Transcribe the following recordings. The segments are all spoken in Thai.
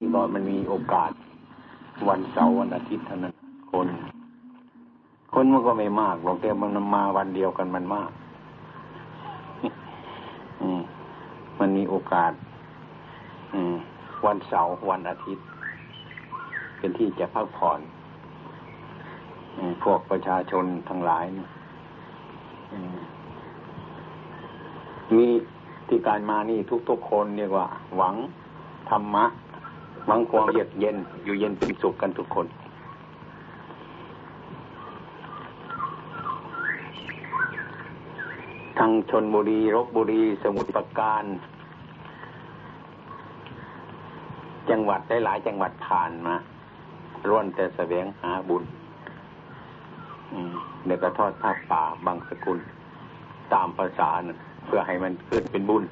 ที่บอกมันมีโอกาสวันเสาร์วันอาทิตย์เท่านั้นคน คนมันก็ไม่มากหรอกแต่มันมาวันเดียวกันมันมากมันมีโอกาสวันเสาร์วันอาทิตย์ เป็นที่จะพักผ่อนพวกประชาชนทั้งหลายมีที่การมานี่ทุกๆคนเรียกว่า หวังธรรมะ หวังความเยือกเย็น อยู่เย็นเป็นสุขกันทุกคนทั้งชนบุรีรบบุรีสมุทรปราการ จังหวัดได้หลายจังหวัดผ่านมาร่วนแต่แสวงหาบุญเดี๋ยวก็ทอดผ้าป่าบางสกุล ตามภาษาเพื่อให้มันเกิดเป็นบุญ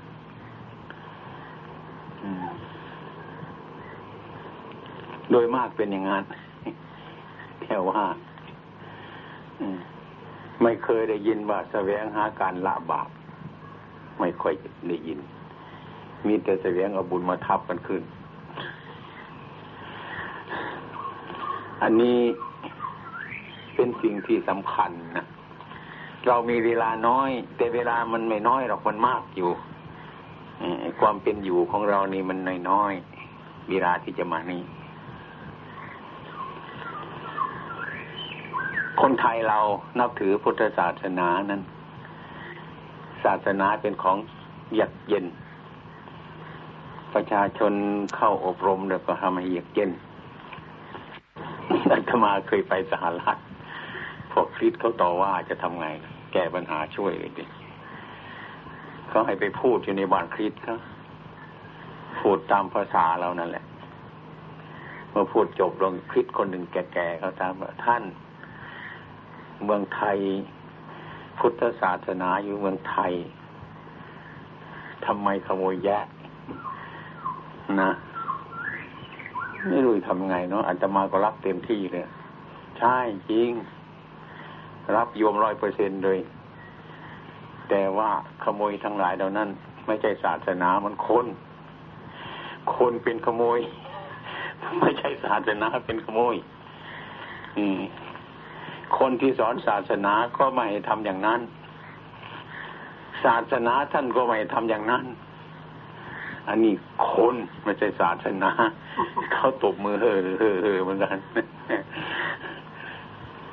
โดยมากเป็นอย่างนั้นแต่ว่าไม่เคยได้ยินว่าแสวงหาการละบาป ไม่ค่อยได้ยิน มีแต่แสวงเอาบุญมาทับกันขึ้น อันนี้เป็นสิ่งที่สำคัญนะเรามีเวลาน้อย แต่เวลามันไม่น้อยหรอกมันมากอยู่ความเป็นอยู่ของเรานี่มันน้อยๆเวลาที่จะมานี่ คนไทยเรานับถือพุทธศาสนานั้น ศาสนาเป็นของหยักเย็น ประชาชนเข้าอบรมแล้วก็ทำให้หยักเย็นอาตมาเคยไปสหรัฐพวกคริสเขาต่อว่าจะทำไง แก้ปัญหาช่วยเลยดิเขาให้ไปพูดอยู่ในบ้านคริสเขาพูดตามภาษาเรานั่นแหละเมื่อพูดจบลงคริสคนหนึ่งแก่ๆเขาถามว่าท่าน เมืองไทย พุทธศาสนาอยู่เมืองไทยทำไมขโมยแยะนะไม่รู้ทำไงเนาะอาจจะมาก็รับเต็มที่เลย ใช่จริง รับโยมร้อยเปอร์เซ็นเลย แต่ว่าขโมยทั้งหลายเหล่านั้น ไม่ใช่ศาสนามันคน คนเป็นขโมย ไม่ใช่ศาสนาเป็นขโมย อืม คนที่สอนศาสนาก็ไม่ทำอย่างนั้น ศาสนาท่านก็ไม่ทำอย่างนั้น อันนี้คนไม่ใช่ศาสนา เขาตบมือเฮ้อเฮ้อเฮ้อเหมือนกัน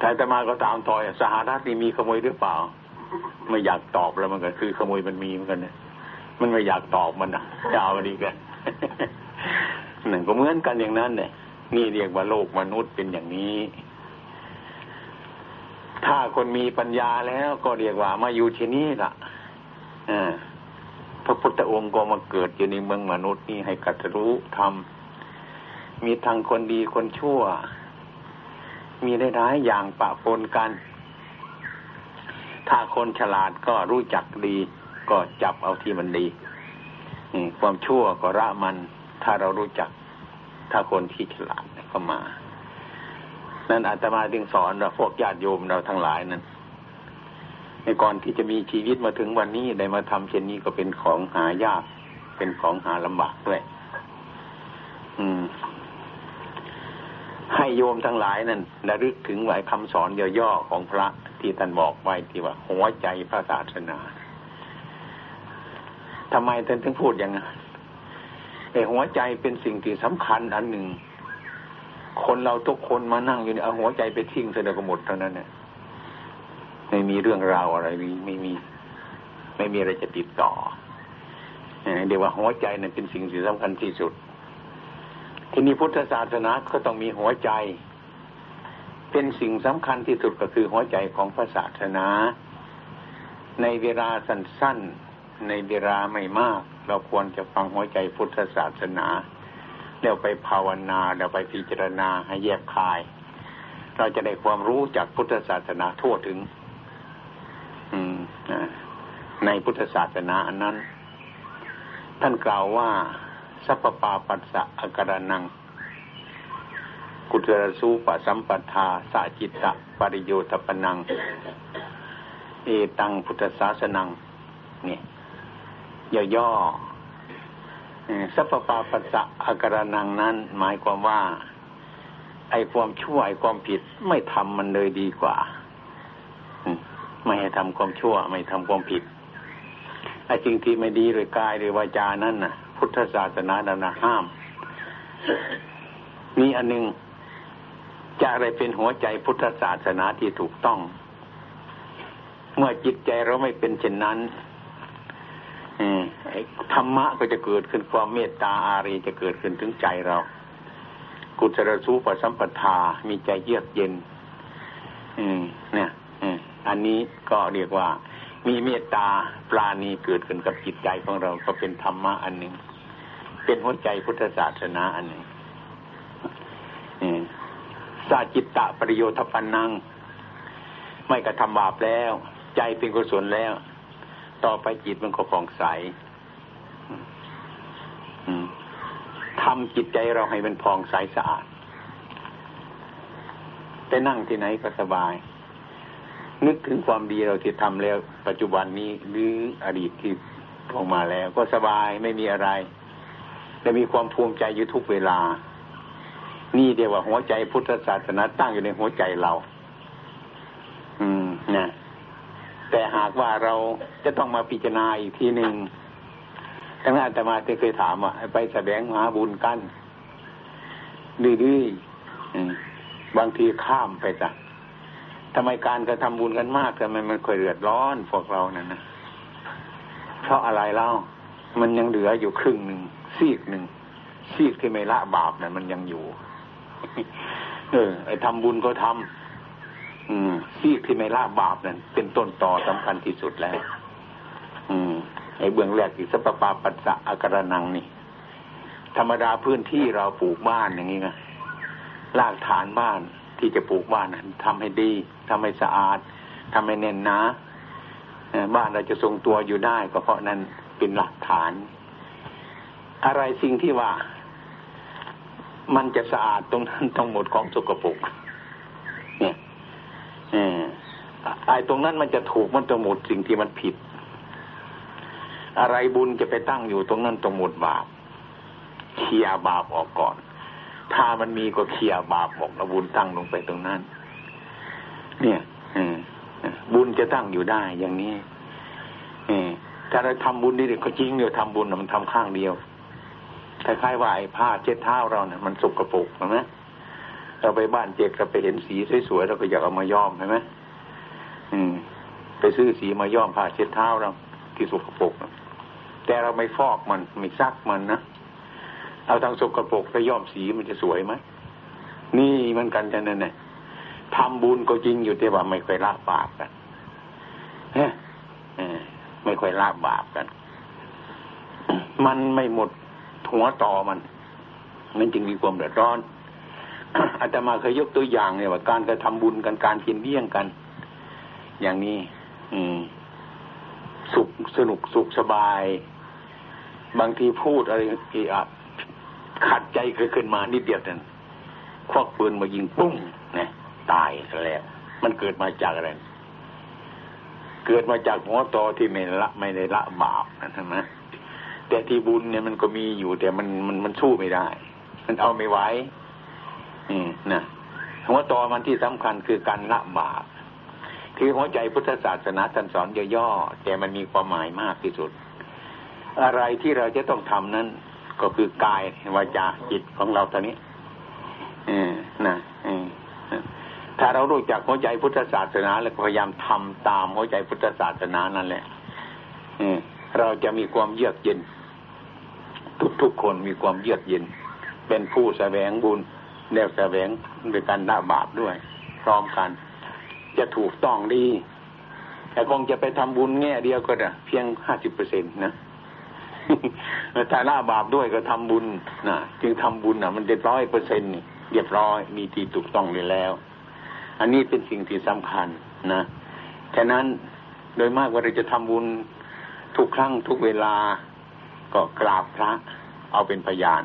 ถ้าจะมาก็ตามตอยสหรัฐนี่มีขโมยหรือเปล่า ไม่อยากตอบแล้วมันก็คือขโมยมันมีเหมือนกันเนี่ยมันไม่อยากตอบมันอะจะเอาดีกันหนึ่งก็เหมือนกันอย่างนั้นเนี่ยนี่เรียกว่าโลกมนุษย์เป็นอย่างนี้ ถ้าคนมีปัญญาแล้วก็เรียกว่ามาอยู่ที่นี่ล่ะพระพุทธองค์ก็มาเกิดอยู่ในเมืองมนุษย์นี่ให้กัตรู้ทำมีทางคนดีคนชั่ว มีได้หลายอย่างปะปนกัน ถ้าคนฉลาดก็รู้จักดี ก็จับเอาที่มันดีความชั่วก็ละมัน ถ้าเรารู้จัก ถ้าคนที่ฉลาดก็มา นั่นอาตมาจึงสอนเราพวกญาติโยมเราทั้งหลายนั้นในก่อนที่จะมีชีวิตมาถึงวันนี้ได้มาทำเช่นนี้ก็เป็นของหายาก เป็นของหาลำบากด้วย อืม ให้โยมทั้งหลายนั้นระลึกถึงไว้คำสอนย่อๆของพระที่ท่านบอกไว้ที่ว่าหัวใจพระศาสนาทำไมท่านถึงพูดอย่างนั้นไอ้หัวใจเป็นสิ่งที่สำคัญอันหนึ่ง คนเราทุกคนมานั่งอยู่เนี่ยเอาหัวใจไปทิ้งเสด็จก็หมดเท่านั้นเนี่ยไม่มีเรื่องราวอะไรมีไม่มี ไม่มีอะไรจะติดต่อเดี๋ยวว่าหัวใจนั้นเป็นสิ่งที่สำคัญที่สุด ทีนี้พุทธศาสนาก็ต้องมีหัวใจ เป็นสิ่งสำคัญที่สุดก็คือหัวใจของพระศาสนา ในเวลาสั้นๆ ในเวลาไม่มาก เราควรจะฟังหัวใจพุทธศาสนา แล้วไปภาวนาแล้วไปพิจารณาให้แยกคาย เราจะได้ความรู้จากพุทธศาสนาทั่วถึงในพุทธศาสนาอันนั้น ท่านกล่าวว่า สัพปาปัสสะอาการนัง กุตรสูปสัมปทาสาจิตตะปริโยทปนัง เอตังพุทธศาสนัง เนี่ยย่อๆ สัพปาปัสสะอาการนังนั้น หมายความว่า ไอ้ความชั่วไอ้ความผิดไม่ทำมันเลยดีกว่า ไม่ให้ทำความชั่ว ไม่ทำความผิดไอ้สิ่งที่ไม่ดีหรือกายหรือวาจานั้นน่ะ พุทธศาสนาดำนาห้ามมีอันหนึ่งจะอะไรเป็นหัวใจพุทธศาสนาที่ถูกต้อง เมื่อจิตใจเราไม่เป็นเช่นนั้น ธรรมะก็จะเกิดขึ้นความเมตตาอารีจะเกิดขึ้นถึงใจเรา กุศลสูปสัมปทา มีใจเยือกเย็น อืม เนี่ยอันนี้ก็เรียกว่า มีเมตตาปราณีเกิดขึ้นกับจิตใจของเราก็เป็นธรรมะอันหนึ่งเป็นหัวใจพุทธศาสนาอันหนึ่งสาจิตตะประโยชน์ปันนัง ไม่กระทำบาปแล้ว ใจเป็นกุศลแล้ว ต่อไปจิตมันก็ผ่องใสทำจิตใจเราให้มันผ่องใสสะอาดไปนั่งที่ไหนก็สบาย นึกถึงความดีเราที่ทำแล้ว ปัจจุบันนี้หรืออดีตที่ลงมาแล้ว ก็สบายไม่มีอะไรและมีความภูมิใจอยู่ทุกเวลา นี่เดียวว่าหัวใจพุทธศาสนาตั้งอยู่ในหัวใจเรา อืมนะ หากว่าเราจะต้องมาพิจารณาอีกทีหนึ่งทั้งนั้นอาตมาเคยถามว่าไปแสดงหาบุญกันดื้อบางทีข้ามไปจ้ะทำไมการกระทำบุญกันมากทำไมมันค่อยเดือดร้อนพวกเรานั่นนะเพราะอะไรเล่า มันยังเหลืออยู่ครึ่งหนึ่งซีกหนึ่งซีกที่ไม่ละบาปนั่นมันยังอยู่ เออไอ้ทำบุญก็ทำ อืมซีกที่ไม่ละบาปนั่นเป็นต้นต่อสำคัญที่สุดแล้ว อืมไอ้เบื้องแรกที่สัพปาปัสสะอาการนังนี่ ธรรมดาพื้นที่เราปลูกบ้านอย่างนี้นะรากฐานบ้านที่จะปลูกบ้านนั้นทำให้ดีทำให้สะอาดทำให้แน่นนาบ้านเราจะทรงตัวอยู่ได้ก็เพราะนั้นเป็นหลักฐาน อะไรสิ่งที่ว่า มันจะสะอาดตรงนั้นทั้งหมดของสกปรก ไอ้ตรงนั้นมันจะถูกมันจะหมดสิ่งที่มันผิด อะไรบุญจะไปตั้งอยู่ตรงนั้นตรงหมดบาปเคลียบาปออกก่อน ถ้ามันมีก็เคลียบาปออกแล้วบุญตั้งลงไปตรงนั้น เนี่ยบุญจะตั้งอยู่ได้อย่างนี้ถ้าเราทำบุญนี่ก็จริงเดียวทำบุญมันทำข้างเดียวคล้ายๆว่าไอ้ผ้าเช็ดเท้าเราเนี่ยมันสกปรกใช่ไหม เราไปบ้านเจ๊กเราไปเห็นสีสวยๆเราก็อยากเอามาย้อมใช่ไหมอืม ไปซื้อสีมาย้อมผ้าเช็ดเท้าเราที่สกปรกแต่เราไม่ฟอกมันไม่ซักมันนะเอาทางสกปรกไปย้อมสีมันจะสวยไหมนี่มันกันจะนั่นแหละทำบุญก็จริงอยู่แต่ว่าไม่ค่อยละบาปกันเฮ้ไม่ค่อยละบาปกัน มันไม่หมดหัวต่อมันมันจึงมีความเดือดร้อน อาตมาเคยยกตัวอย่างเนี่ยว่าการกระทำบุญกันการกินเลี้ยงกัน อย่างนี้ อืม สุขสนุกสุขสบาย บางทีพูดอะไรอีอะขัดใจเคยขึ้นมานิดเดียวนั่นควักปืนมายิงปุ้งนี่ยตายแล้วมันเกิดมาจากอะไร เกิดมาจากหัวตอที่ไม่ละไม่ได้ละบาปนะใช่ไหมแต่ที่บุญเนี่ยมันก็มีอยู่แต่มันมันมันสู้ไม่ได้ มันเอาไม่ไหว อืมนะหัวตอมันที่สำคัญคือการละบาปคือหัวใจพุทธศาสนาท่านสอนย่อๆแต่มันมีความหมายมากที่สุด อะไรที่เราจะต้องทำนั้น ก็คือกายวาจาจิตของเราตอนนี้อืมนะอืมถ้าเรารู้จักหัวใจพุทธศาสนาแล้วพยายามทำตามหัวใจพุทธศาสนานั่นแหละเราจะมีความเยือกเย็น ทุกๆคนมีความเยือกเย็น เป็นผู้แสวงบุญ แนวแสวงโดยการละบาปด้วย พร้อมกัน จะถูกต้องดี แต่คงจะไปทำบุญแง่เดียวก็ได้เพียงห้าสิบเปอร์เซ็นต์นะถ้าละบาปด้วยก็ทำบุญนะจึงทำบุญนะมันเรียบร้อยเปอร์เซ็นต์เรียบร้อยมีที่ถูกต้องเลยแล้ว อันนี้เป็นสิ่งที่สำคัญนะฉะนั้นโดยมากว่าเราจะทำบุญทุกครั้งทุกเวลาก็กราบพระ เอาเป็นพยาน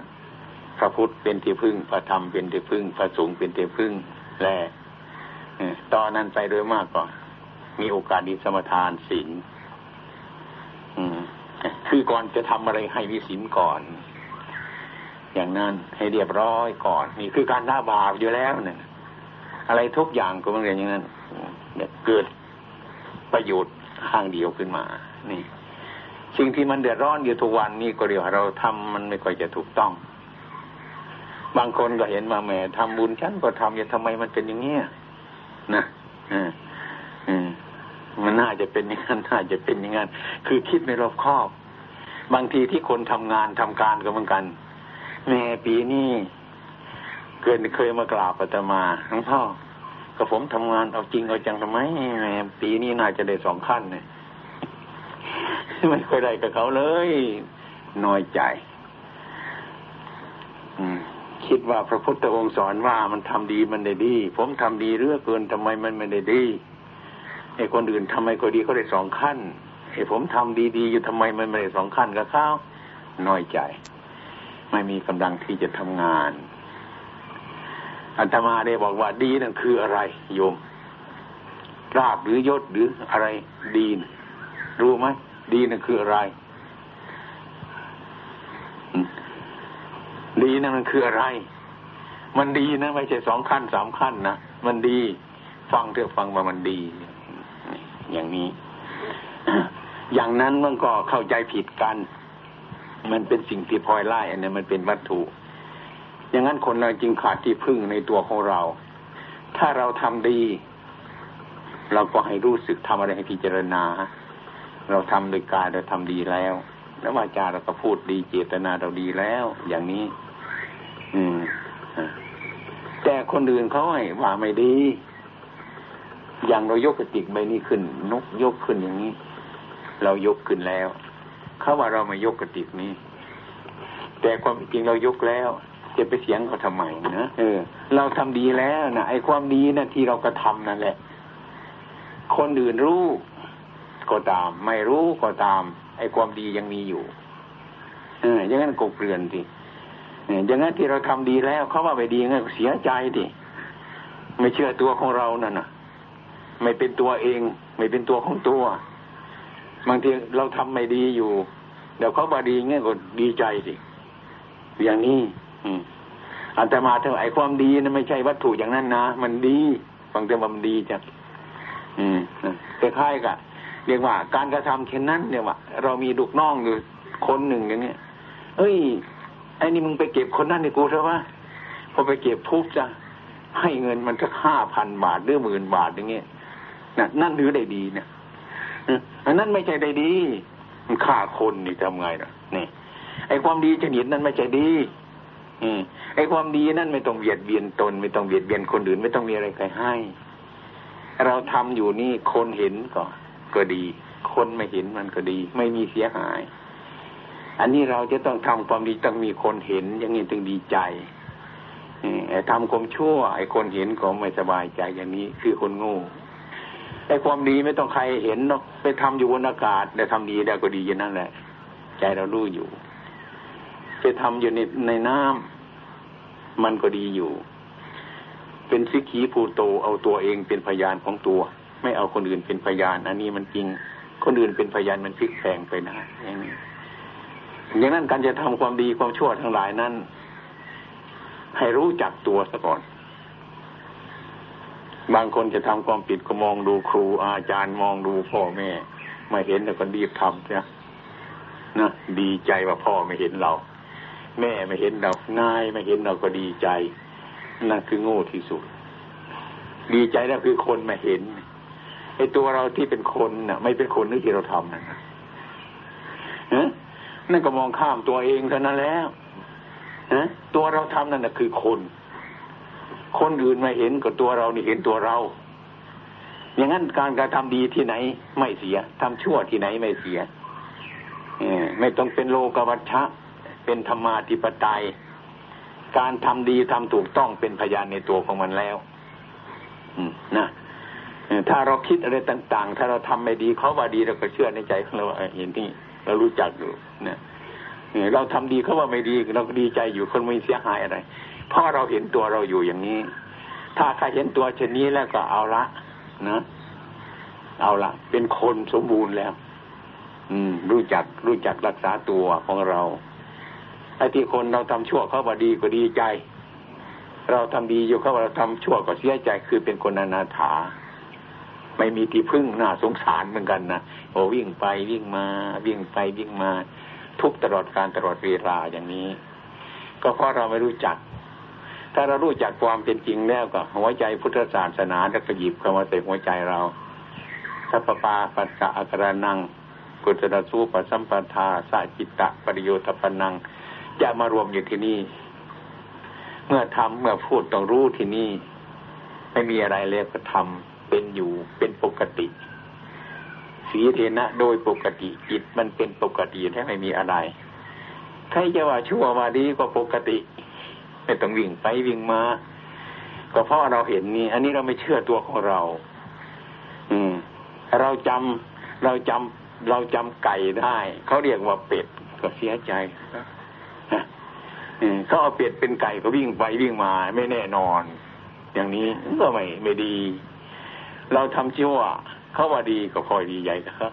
พระพุทธเป็นที่พึ่ง พระธรรมเป็นที่พึ่ง พระสงฆ์เป็นที่พึ่งแลตอนนั้นไปโดยมากก็มีโอกาสดีสมทานศีลคือก่อนจะทำอะไรให้มีศีลก่อน อย่างนั้นให้เรียบร้อยก่อน นี่คือการละบาปอยู่แล้วเนี่ยอะไรทุกอย่างก็มันเรียนอย่างนั้นเกิดประโยชน์ข้างเดียวขึ้นมา นี่สิ่งที่มันเดือดร้อนอยู่ทุกวันนี่ก็เรียกว่าเราทำมันไม่ค่อยจะถูกต้อง บางคนก็เห็นว่าแหมทำบุญฉันก็ทำอย่าทำไมมันเป็นอย่างเงี้ยนะอืมอืมมันน่าจะเป็นอย่างนั้นน่าจะเป็นอย่างนั้นคือคิดไม่รอบคอบ บางทีที่คนทำงานทำการก็เหมือนกันแม่ปีนี้เกินเคยมากราบอาตมาหลวงพ่อก็ผมทำงานเอาจริงเอาจังทำไมแม่ปีนี้น่าจะได้สองขั้นเนี่ยไม่เคยได้กับเขาเลยน้อยใจ คิดว่าพระพุทธองค์สอนว่ามันทำดีมันได้ดี ผมทำดีเรื่อเกินทำไมมันไม่ได้ดีไอ้คนอื่นทำไมก็ดีเขาได้สองขั้นไอ้ผมทำดีๆอยู่ทำไมมันไม่ได้สองขั้นกับเขาวน้อยใจ ไม่มีกำลังที่จะทำงานอัตมาได้บอกว่าดีนั่นคืออะไร โยมราบหรือยศหรืออะไรดี รู้ไหมดีนั่นคืออะไร ดีนั่นมันคืออะไร มันดีนะไม่ใช่สองขั้นสามขั้นนะมันดี ฟังเถอะฟังว่ามันดี อย่างนี้ อย่างนั้นมันก็เข้าใจผิดกัน มันเป็นสิ่งที่พลอยไล่อันนี้มันเป็นวัตถุ อย่างนั้นคนเราจึงขาดที่พึ่งในตัวของเรา ถ้าเราทำดี เราก็ให้รู้สึกทำอะไรให้พิจารณา เราทำโดยกายเราทำดีแล้วแล้ววาจาเราก็พูดดีเจตนาเราดีแล้ว อย่างนี้ แต่คนอื่นเขาไอ้ว่าไม่ดี อย่างเรายกกระติกใบนี้ขึ้น นกยกขึ้นอย่างนี้ เรายกขึ้นแล้ว เขาว่าเราไม่ยกกระติกนี้ แต่ความจริงเรายกแล้วจะไปเสียงเขาทำไมนะเออ เราทำดีแล้วนะไอ้ความดีนะ่ะที่เรากระทานั่นแหละ คนอื่นรู้ก็ตาม ไม่รู้ก็ตาม ไอ้ความดียังมีอยู่ เอออย่างนั้นกบเกลื่อนสิ อย่างนั้นที่เราทำดีแล้วเขาว่าไปดีงั้นเสียใจดิไม่เชื่อตัวของเรานั่นน่ะ ไม่เป็นตัวเอง ไม่เป็นตัวของตัว บางทีเราทำไม่ดีอยู่ เดี๋ยวเขาบาดีงั้นก็ดีใจสิอย่างนี้ อืมอันต่มาเท่าไอ้ความดีนะไม่ใช่วัตถุอย่างนั้นนะมันดีฟังแต่มันดีจ้ะอืมคล้ายๆกับเรียกว่า การกระทำเช่นนั้นเนี่ยว่า เรามีลูกน้องอยู่คนหนึ่งอย่างเงี้ยเอ้ย ไอ้นี่มึงไปเก็บคนนั้นในกูเถอะวะพอไปเก็บทุบจะให้เงินมันสักห้าพันบาทหรือหมื่นบาทอย่างเงี้ยนะนั่นหรือได้ดีเนี่ยอันนั้นไม่ใช่ได้ดี มันฆ่าคนนี่ทำไงนะนี่ ไอ้ความดีชนิดนั้นไม่ใช่ดี อืมไอ้ความดีนั่นไม่ต้องเบียดเบียนตน ไม่ต้องเบียดเบียนคนอื่น ไม่ต้องมีอะไรใครให้ เราทำอยู่นี่คนเห็นก่อนก็ดี คนไม่เห็นมันก็ดี ไม่มีเสียหาย อันนี้เราจะต้องทำความดีต้องมีคนเห็น อย่างนี้ถึงดีใจไอ้ทำความชั่ว ไอ้คนเห็นก็ไม่สบายใจอย่างนี้ คือคนโง่ไอ้ความดีไม่ต้องใครเห็นเนาะไปทำอยู่บนอากาศแต่ทำดีได้ก็ดีอย่างนั้นแหละ ใจเรารู้อยู่ไปทำอยู่ในในน้ำมันก็ดีอยู่ เป็นสิขีภูโตเอาตัวเองเป็นพยานของตัว ไม่เอาคนอื่นเป็นพยาน อันนี้มันจริง คนอื่นเป็นพยานมันพลิกแพงไปนะอย่างนี้ อย่างนั้นการจะทำความดีความชั่วทั้งหลายนั้น ให้รู้จักตัวซะก่อน บางคนจะทำความผิดก็มองดูครูอาจารย์มองดูพ่อแม่ไม่เห็นแต่ก็รีบทำเนี่ยนะดีใจว่าพ่อไม่เห็นเรา แม่ไม่เห็นเรานายไม่เห็นเราก็ดีใจนั่นคือโง่ที่สุด ดีใจแล้วคือคนไม่เห็นไอ้ตัวเราที่เป็นคนน่ะ ไม่เป็นคนนึกที่เราทำนั่นนะ นั่นก็มองข้ามตัวเองเท่านั้นแล้วนะตัวเราทำนั่นนะคือคน คนอื่นมาเห็นกับตัวเรานี่เห็นตัวเรา อย่างนั้นการการทำดีที่ไหนไม่เสียทำชั่วที่ไหนไม่เสียไม่ต้องเป็นโลกวัชชะ เป็นธรรมาธิปไตย การทำดีทำถูกต้องเป็นพยานในตัวของมันแล้วนะถ้าเราคิดอะไรต่าง ๆ ถ้าเราทำไม่ดีเขาว่าดีเราก็เชื่อในใจของเราเห็นที่ เรารู้จักอยู่เนี่ยเราทำดีเขาว่าไม่ดีเราก็ดีใจอยู่คนไม่เสียหายอะไร เพราะเราเห็นตัวเราอยู่อย่างนี้ ถ้าใครเห็นตัวเช่นนี้แล้วก็เอาละนะเอาละเป็นคนสมบูรณ์แล้ว อืม รู้จักรู้จักรักษาตัวของเราไอ้ที่คนเราทำชั่วเขาว่าดีก็ดีใจ เราทำดีอยู่เขาว่าเราทำชั่วก็เสียใจคือเป็นคนอนาถา ไม่มีที่พึ่งน่าสงสารเหมือนกันนะโอ้วิ่งไปวิ่งมาวิ่งไปวิ่งมา ทุกตลอดการตลอดเวลาอย่างนี้ ก็เพราะเราไม่รู้จัก ถ้าเรารู้จักความเป็นจริงแล้วก็หัวใจพุทธศาสนาจะกระยิบเข้ามาใส่หัวใจเราสัพปาปัสสะอักรนังกุศลสู้ปสัมปทาสัจิตตะปริโยทปนังจะมารวมอยู่ที่นี่ เมื่อทำเมื่อพูดต้องรู้ที่นี่ ไม่มีอะไรเลยก็ทำ เป็นอยู่เป็นปกติสีเทนะโดยปกติจิตมันเป็นปกติแท้ไม่มีอะไรใครจะว่าชั่วมาดีก็ปกติไม่ต้องวิ่งไปวิ่งมา ก็เพราะเราเห็นนี่ อันนี้เราไม่เชื่อตัวของเรา อืม เราจำเราจำเราจำไก่ได้ เขาเรียกว่าเป็ดก็เสียใจเขาเอาเป็ดเป็นไก่ก็วิ่งไปวิ่งมาไม่แน่นอน อย่างนี้ก็ไม่ไม่ดี เราทำชั่วเขาว่าดีก็คอยดีใหญ่ครับ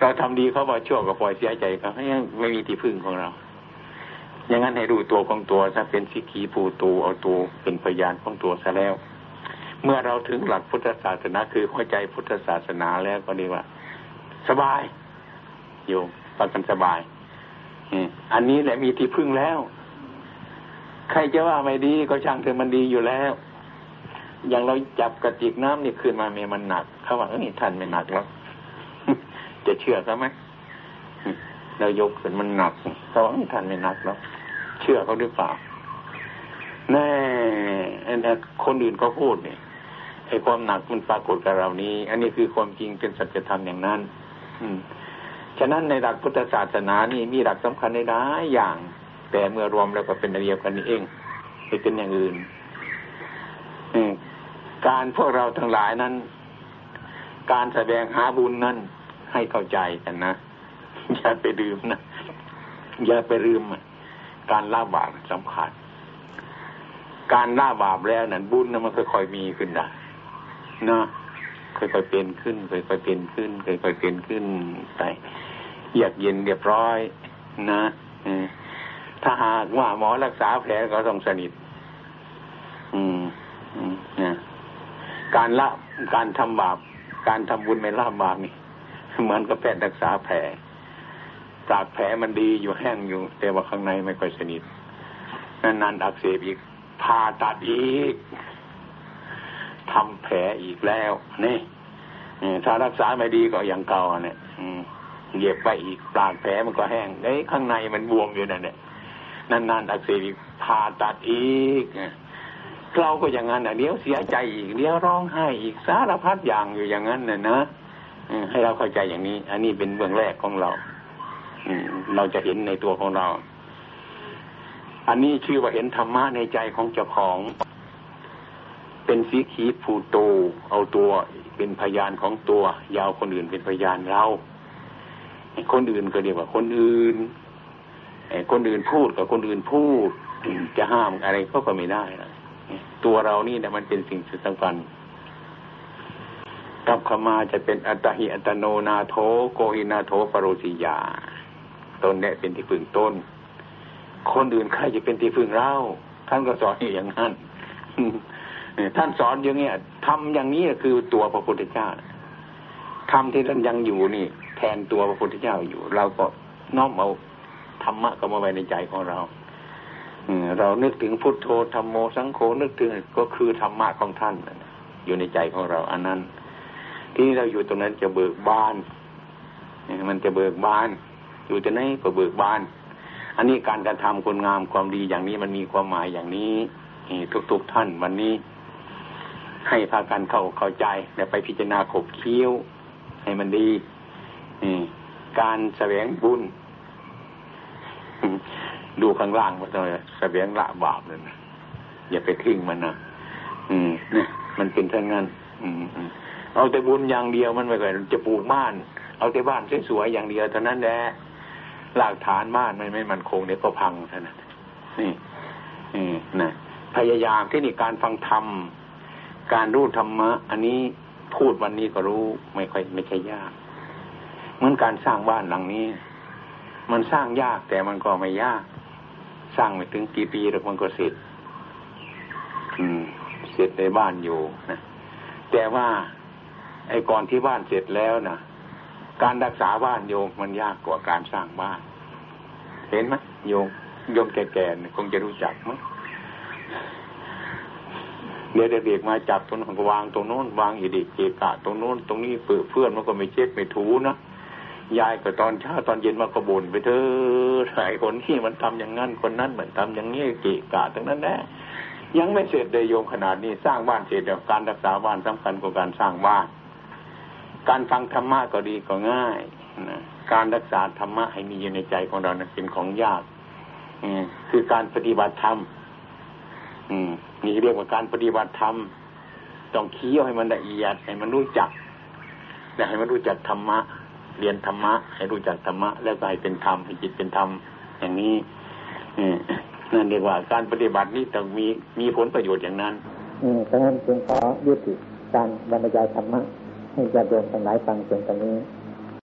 เราทำดีเขาว่าชั่วก็คอยเสียใจครับไม่มีที่พึ่งของเราอย่างนั้นให้ดูตัวของตัวซะเป็นสิกีผูตูเอาตัวเป็นพยานของตัวซะแล้ว เมื่อเราถึงหลักพุทธศาสนา คือหัวใจพุทธศาสนาแล้วก็ดีว่า สบายโยมปักันสบายอันนี้แหละมีที่พึ่งแล้ว ใครจะว่าไม่ดีก็ช่างเถอะมันดีอยู่แล้ว อย่างเราจับกระติกน้ำนี่ขึ้นมาเมมันหนักเขาว่าเออนี่ท่านไม่หนักแล้วจะเชื่อเขาไหมเรายกขึ้นมันหนักเขาว่าท่านไม่หนักแล้วเชื่อเขาหรือเปล่าแน่คนอื่นเขาพูดเนี่ยไอ้ความหนักมันปรากฏกับเรานี้ อันนี้คือความจริงเป็นสัจธรรมอย่างนั้น อืมฉะนั้นในหลักพุทธศาสนานี่มีหลักสำคัญในหลายอย่าง แต่เมื่อรวมแล้วก็เป็นเดียวกันนี่เองไม่เป็นอย่างอื่น อืม การพวกเราทั้งหลายนั้น การแสดงหาบุญนั้น ให้เข้าใจกันนะ อย่าไปลืมนะ อย่าไปลืม การละบาปสำคัญ การละบาปแล้วนั้นบุญนั้นมันค่อยๆมีขึ้นได้นะค่อยๆเป็นขึ้นค่อยๆเป็นขึ้นค่อยๆเป็นขึ้นไปเยือกเย็นเรียบร้อย นะถ้าหากว่าหมอรักษาแผลก็ต้องสนิท อืมนะ การละการทำบาปการทำบุญไม่ละบาปนี่เหมือนกับแพทย์รักษาแผลจากแผลมันดีอยู่แห้งอยู่ แต่ว่าข้างในไม่ค่อยสนิทนานๆอักเสบอีกผ่าตัดอีกทำแผลอีกแล้วนี่ถ้ารักษาไม่ดีก็อย่างเก่าเนี่ยเหยียบไปอีกปากแผลมันก็แห้งไอ้ข้างในมันบวมอยู่นั่นเนี่ยนานๆอักเสบอีกผ่าตัดอีก เราก็อย่างนั้นอะเดี๋ยวเสียใจอีกเดี๋ยวร้องไห้อีกสารพัดอย่างอยู่อย่างนั้นน่ะนะให้เราเข้าใจอย่างนี้ อันนี้เป็นเบื้องแรกของเราเราจะเห็นในตัวของเรา อันนี้ชื่อว่าเห็นธรรมะในใจของเจ้าของ เป็นสีขีผูโต เอาตัวเป็นพยานของตัว ยาวคนอื่นเป็นพยานเราคนอื่นก็เรียกว่าคนอื่นคนอื่นพูดกับคนอื่นพูดจะห้ามอะไรก็ก็ไม่ได้นะ ตัวเรานี่เนี่ยมันเป็นสิ่งสำคัญกับขมาจะเป็นอัตหิอัตโนนาโถโกหินาโถปโรสิยาตนเนี่ยเป็นที่พึ่งต้น คนอื่นใครจะเป็นที่พึ่งเราท่านก็สอนอย่างนั้นท่านสอนอย่างเงี้ยทำอย่างนี้คือตัวพระพุทธเจ้าทำที่ท่านยังอยู่นี่ แทนตัวพระพุทธเจ้าอยู่ เราก็น้อมเอาธรรมะก็มาไว้ในใจของเรา เรานึกถึงพุทโธธรรมโมสังโฆนึกถึงก็คือธรรมะของท่าน อยู่ในใจของเราอันนั้น ที่เราอยู่ตรงนั้นจะเบิกบาน มันจะเบิกบาน อยู่ที่ไหนก็เบิกบาน อันนี้การกระทำคุณงามความดีอย่างนี้มันมีความหมายอย่างนี้ทุกๆท่านวันนี้ ให้พากันเข้าเข้าใจแล้วไปพิจารณาขบเคี้ยวให้มันดีการแสวงบุญ ดูข้างล่างว่าจะแสวงละบาปเลยนะอย่าไปทิ้งมันนะอืมนี่มันเป็นเท่านั้น อืมเอาแต่บุญอย่างเดียวมันไม่เคยจะปลูกบ้าน เอาแต่บ้านสวยๆอย่างเดียวเท่านั้นแหละหลักฐานบ้านไมันไม่มันคงเดี๋ยก็พังเท่านั้นนี่นี่นะพยายามที่นี่การฟังธรรมการรู้ธรรมะ อันนี้พูดวันนี้ก็รู้ไม่ค่อยไม่ใช่ยากเหมือนการสร้างบ้านหลังนี้ มันสร้างยากแต่มันก็ไม่ยาก สร้างไม่ถึงกี่ปีแล้วมันก็เสร็จอืมเสร็จในบ้านอยู่นะแต่ว่า ไอ้ก่อนที่บ้านเสร็จแล้วนะการรักษาบ้านโยมมันยากกว่าการสร้างบ้าน เห็นไหมโยมโยมแก่ๆคงจะรู้จักมั้งเดี๋ยวเด็กๆมาจับตรงนั้นวางตรงโน้นวางอีดิเกกะตรงโน้นตรงนี้เปื้อเพื่อนมันก็ไม่เช็ดไม่ถูนะ ยายก็ตอนเช้าตอนเย็นมาก็บ่นไปเถอะหลายคนที่มันทำอย่างนั้นคนนั้นเหมือนทำอย่างนี้เกะกะทั้งนั้นแหละยังไม่เสร็จเลยโยมขนาดนี้สร้างบ้านเสร็จแล้วการรักษาบ้านสำคัญกว่าการสร้างบ้าน การฟังธรรมะก็ดีก็ง่ายนะการรักษาธรรมะให้มีอยู่ในใจของเรานะเป็นของยากคือการปฏิบัติธรรมนี่เรียกว่าการปฏิบัติธรรมต้องเคี้ยวให้มันละเอียดให้มันรู้จักและให้มันรู้จักธรรมะ เรียนธรรมะ ให้รู้จักธรรมะ แล้วก็ให้เป็นธรรมให้จิตเป็นธรรมอย่างนี้นั่นเรียกว่าการปฏิบัตินี้ต้องมีมีผลประโยชน์อย่างนั้นอืมฉะนั้นจึงขอยุติการบรรยายธรรมะให้ญาติโยมทั้งหลายฟังเพียงตรงนี้